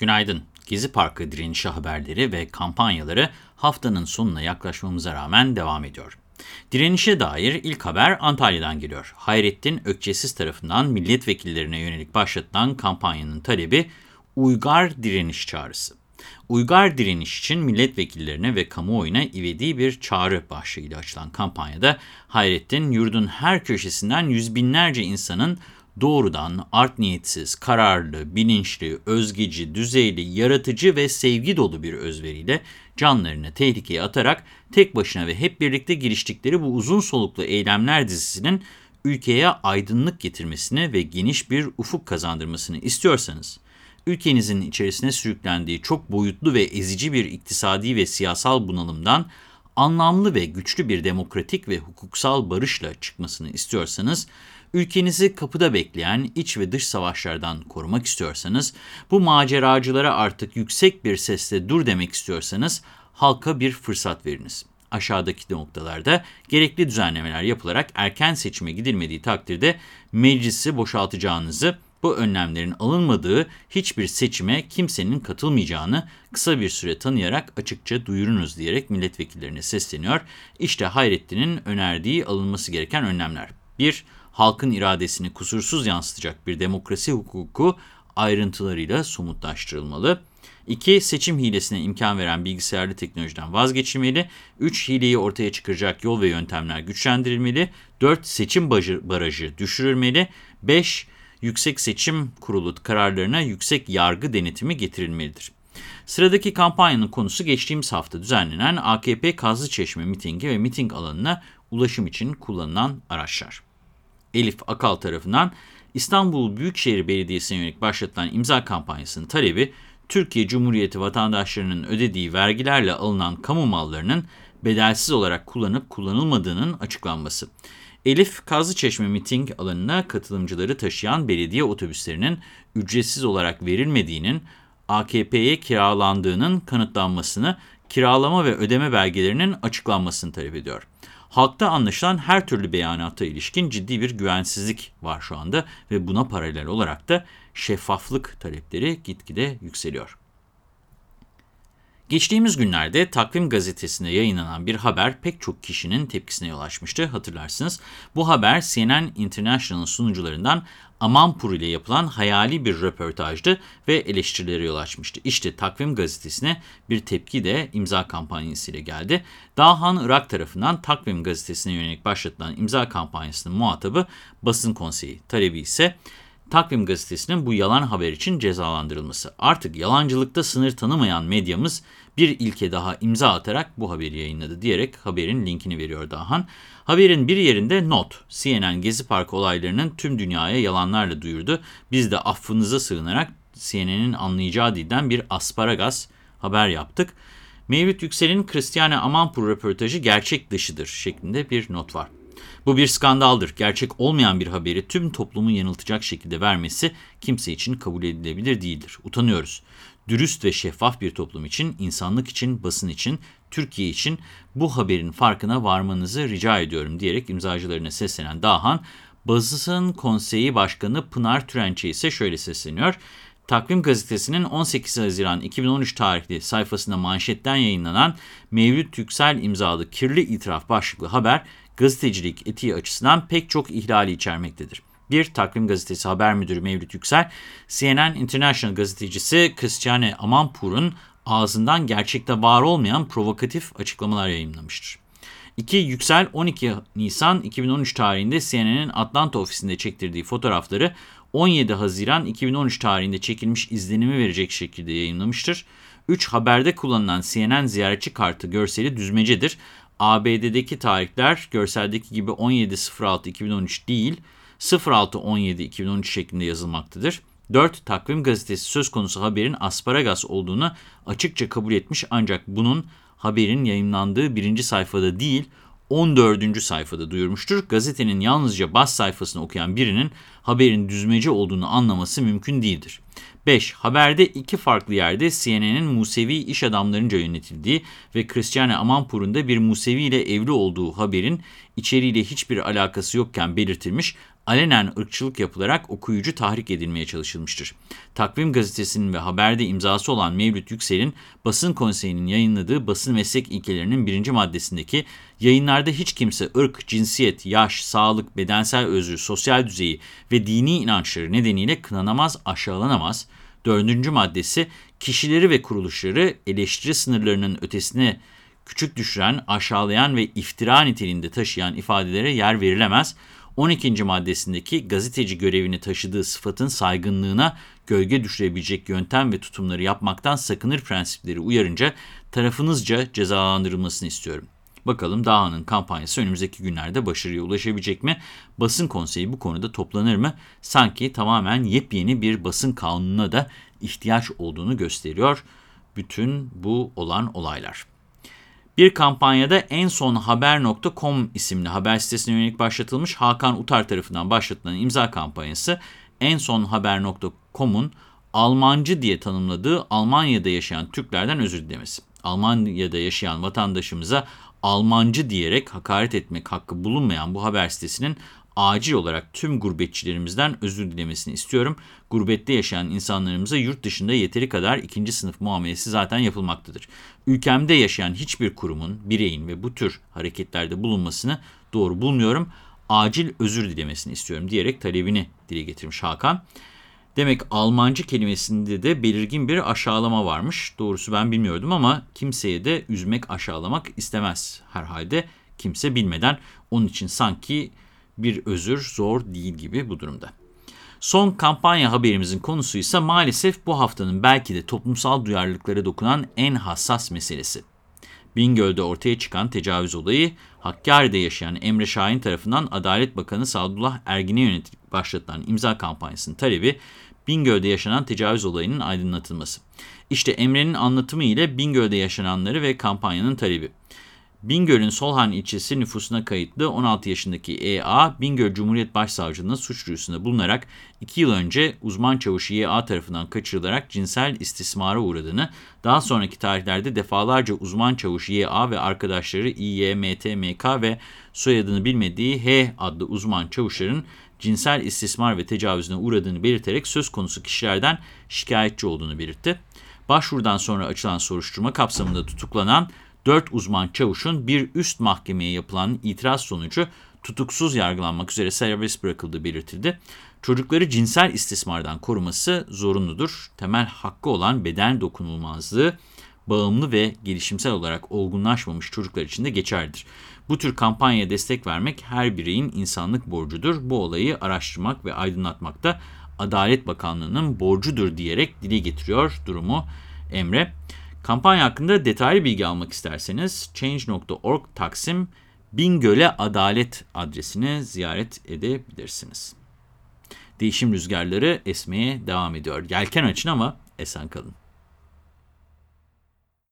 Günaydın. Gezi Parkı direnişi haberleri ve kampanyaları haftanın sonuna yaklaşmamıza rağmen devam ediyor. Direnişe dair ilk haber Antalya'dan geliyor. Hayrettin Ökçesiz tarafından milletvekillerine yönelik başlatılan kampanyanın talebi Uygar direniş çağrısı. Uygar direniş için milletvekillerine ve kamuoyuna ivedi bir çağrı başlığıyla açılan kampanyada Hayrettin yurdun her köşesinden yüz binlerce insanın doğrudan art niyetsiz, kararlı, bilinçli, özgeci, düzeyli, yaratıcı ve sevgi dolu bir özveriyle canlarını tehlikeye atarak tek başına ve hep birlikte giriştikleri bu uzun soluklu eylemler dizisinin ülkeye aydınlık getirmesini ve geniş bir ufuk kazandırmasını istiyorsanız, ülkenizin içerisine sürüklendiği çok boyutlu ve ezici bir iktisadi ve siyasal bunalımdan anlamlı ve güçlü bir demokratik ve hukuksal barışla çıkmasını istiyorsanız, ülkenizi kapıda bekleyen iç ve dış savaşlardan korumak istiyorsanız, bu maceracılara artık yüksek bir sesle dur demek istiyorsanız, halka bir fırsat veriniz. Aşağıdaki noktalarda gerekli düzenlemeler yapılarak erken seçime gidilmediği takdirde meclisi boşaltacağınızı, bu önlemlerin alınmadığı hiçbir seçime kimsenin katılmayacağını kısa bir süre tanıyarak açıkça duyurunuz diyerek milletvekillerine sesleniyor. İşte Hayrettin'in önerdiği alınması gereken önlemler. 1 halkın iradesini kusursuz yansıtacak bir demokrasi hukuku ayrıntılarıyla somutlaştırılmalı. 2. Seçim hilesine imkan veren bilgisayarlı teknolojiden vazgeçilmeli. 3. Hileyi ortaya çıkaracak yol ve yöntemler güçlendirilmeli. 4. Seçim barajı düşürülmeli. 5. Yüksek Seçim Kurulu kararlarına yüksek yargı denetimi getirilmelidir. Sıradaki kampanyanın konusu geçtiğimiz hafta düzenlenen AKP Kazlıçeşme mitingi ve miting alanına ulaşım için kullanılan araçlar. Elif Akal tarafından İstanbul Büyükşehir Belediyesi'ne yönelik başlatılan imza kampanyasının talebi, Türkiye Cumhuriyeti vatandaşlarının ödediği vergilerle alınan kamu mallarının bedelsiz olarak kullanıp kullanılmadığının açıklanması. Elif, Kazlıçeşme miting alanına katılımcıları taşıyan belediye otobüslerinin ücretsiz olarak verilmediğinin, AKP'ye kiralandığının kanıtlanmasını, kiralama ve ödeme belgelerinin açıklanmasını talep ediyor. Halkta anlaşılan her türlü beyanata ilişkin ciddi bir güvensizlik var şu anda ve buna paralel olarak da şeffaflık talepleri gitgide yükseliyor. Geçtiğimiz günlerde Takvim Gazetesi'nde yayınlanan bir haber pek çok kişinin tepkisine yol açmıştı hatırlarsınız. Bu haber CNN International'ın sunucularından Amanpur ile yapılan hayali bir röportajdı ve eleştirilere yol açmıştı. İşte Takvim Gazetesi'ne bir tepki de imza kampanyasıyla geldi. Dahan Irak tarafından Takvim Gazetesi'ne yönelik başlatılan imza kampanyasının muhatabı basın konseyi. Talebi ise Takvim Gazetesi'nin bu yalan haber için cezalandırılması. Artık yalancılıkta sınır tanımayan medyamız bir ilke daha imza atarak bu haberi yayınladı diyerek haberin linkini veriyor Dahan. Haberin bir yerinde not, CNN Gezi Parkı olaylarının tüm dünyaya yalanlarla duyurdu. Biz de affınıza sığınarak CNN'in anlayacağı dilden bir asparagas haber yaptık. Mevlüt Yüksel'in Christiane Amanpour röportajı gerçek dışıdır şeklinde bir not var. Bu bir skandaldır. Gerçek olmayan bir haberi tüm toplumu yanıltacak şekilde vermesi kimse için kabul edilebilir değildir. Utanıyoruz. Dürüst ve şeffaf bir toplum için, insanlık için, basın için, Türkiye için bu haberin farkına varmanızı rica ediyorum diyerek imzacılarına seslenen Dahan, Basın Konseyi Başkanı Pınar Türençe ise şöyle sesleniyor. Takvim Gazetesi'nin 18 Haziran 2013 tarihli sayfasında manşetten yayınlanan Mevlüt Yüksel imzalı kirli itiraf başlıklı haber gazetecilik etiği açısından pek çok ihlali içermektedir. Bir Takvim Gazetesi Haber Müdürü Mevlüt Yüksel, CNN International gazetecisi Christiane Amanpour'un ağzından gerçekte var olmayan provokatif açıklamalar yayınlamıştır. 2. Yüksel 12 Nisan 2013 tarihinde CNN'in Atlanta ofisinde çektirdiği fotoğrafları 17 Haziran 2013 tarihinde çekilmiş izlenimi verecek şekilde yayınlamıştır. 3. Haberde kullanılan CNN ziyaretçi kartı görseli düzmecedir. ABD'deki tarihler görseldeki gibi 17.06.2013 değil 06.17.2013 şeklinde yazılmaktadır. 4. Takvim gazetesi söz konusu haberin asparagas olduğunu açıkça kabul etmiş ancak bunun haberin yayınlandığı birinci sayfada değil 14. sayfada duyurmuştur. Gazetenin yalnızca bas sayfasını okuyan birinin haberin düzmece olduğunu anlaması mümkün değildir. 5. Haberde iki farklı yerde CNN'in Musevi iş adamlarınca yönetildiği ve Christiane Amanpour'un da bir Musevi ile evli olduğu haberin içeriğiyle hiçbir alakası yokken belirtilmiş alenen ırkçılık yapılarak okuyucu tahrik edilmeye çalışılmıştır. Takvim gazetesinin ve haberde imzası olan Mevlüt Yüksel'in basın konseyinin yayınladığı basın meslek ilkelerinin birinci maddesindeki yayınlarda hiç kimse ırk, cinsiyet, yaş, sağlık, bedensel özgür, sosyal düzeyi ve dini inançları nedeniyle kınanamaz, aşağılanamaz. Dördüncü maddesi kişileri ve kuruluşları eleştiri sınırlarının ötesine küçük düşüren, aşağılayan ve iftira niteliğinde taşıyan ifadelere yer verilemez. 12. maddesindeki gazeteci görevini taşıdığı sıfatın saygınlığına gölge düşürebilecek yöntem ve tutumları yapmaktan sakınır prensipleri uyarınca tarafınızca cezalandırılmasını istiyorum. Bakalım Dağ'ın kampanyası önümüzdeki günlerde başarıya ulaşabilecek mi? Basın konseyi bu konuda toplanır mı? Sanki tamamen yepyeni bir basın kanununa da ihtiyaç olduğunu gösteriyor bütün bu olan olaylar. Bir kampanyada en son haber.com isimli haber sitesine yönelik başlatılmış Hakan Utar tarafından başlatılan imza kampanyası en son haber.com'un Almancı diye tanımladığı Almanya'da yaşayan Türklerden özür dilemesi. Almanya'da yaşayan vatandaşımıza Almancı diyerek hakaret etmek hakkı bulunmayan bu haber sitesinin acil olarak tüm gurbetçilerimizden özür dilemesini istiyorum. Gurbette yaşayan insanlarımıza yurt dışında yeteri kadar ikinci sınıf muamelesi zaten yapılmaktadır. Ülkemde yaşayan hiçbir kurumun, bireyin ve bu tür hareketlerde bulunmasını doğru bulmuyorum. Acil özür dilemesini istiyorum diyerek talebini dile getirmiş Hakan. Demek Almancı kelimesinde de belirgin bir aşağılama varmış. Doğrusu ben bilmiyordum ama kimseye de üzmek, aşağılamak istemez herhalde. Kimse bilmeden onun için sanki bir özür zor değil gibi bu durumda. Son kampanya haberimizin konusu ise maalesef bu haftanın belki de toplumsal duyarlılıklara dokunan en hassas meselesi. Bingöl'de ortaya çıkan tecavüz olayı, Hakkari'de yaşayan Emre Şahin tarafından Adalet Bakanı Sadullah Ergin'e yönelik başlatılan imza kampanyasının talebi, Bingöl'de yaşanan tecavüz olayının aydınlatılması. İşte Emre'nin anlatımı ile Bingöl'de yaşananları ve kampanyanın talebi. Bingöl'ün Solhan ilçesi nüfusuna kayıtlı 16 yaşındaki E.A. Bingöl Cumhuriyet Başsavcılığına suç duyurusunda bulunarak 2 yıl önce uzman çavuşu Y.A. tarafından kaçırılarak cinsel istismara uğradığını, daha sonraki tarihlerde defalarca uzman çavuş Y.A. ve arkadaşları İ.Y., M.T., M.K. ve soyadını bilmediği H adlı uzman çavuşların cinsel istismar ve tecavüzüne uğradığını belirterek söz konusu kişilerden şikayetçi olduğunu belirtti. Başvurudan sonra açılan soruşturma kapsamında tutuklanan 4 uzman çavuşun bir üst mahkemeye yapılan itiraz sonucu tutuksuz yargılanmak üzere serbest bırakıldığı belirtildi. Çocukları cinsel istismardan koruması zorunludur. Temel hakkı olan beden dokunulmazlığı bağımlı ve gelişimsel olarak olgunlaşmamış çocuklar için de geçerlidir. Bu tür kampanyaya destek vermek her bireyin insanlık borcudur. Bu olayı araştırmak ve aydınlatmak da Adalet Bakanlığı'nın borcudur diyerek dile getiriyor durumu Emre. Kampanya hakkında detaylı bilgi almak isterseniz change.org Taksim Bingöl'e Adalet adresini ziyaret edebilirsiniz. Değişim rüzgarları esmeye devam ediyor. Yelken açın ama esen kalın.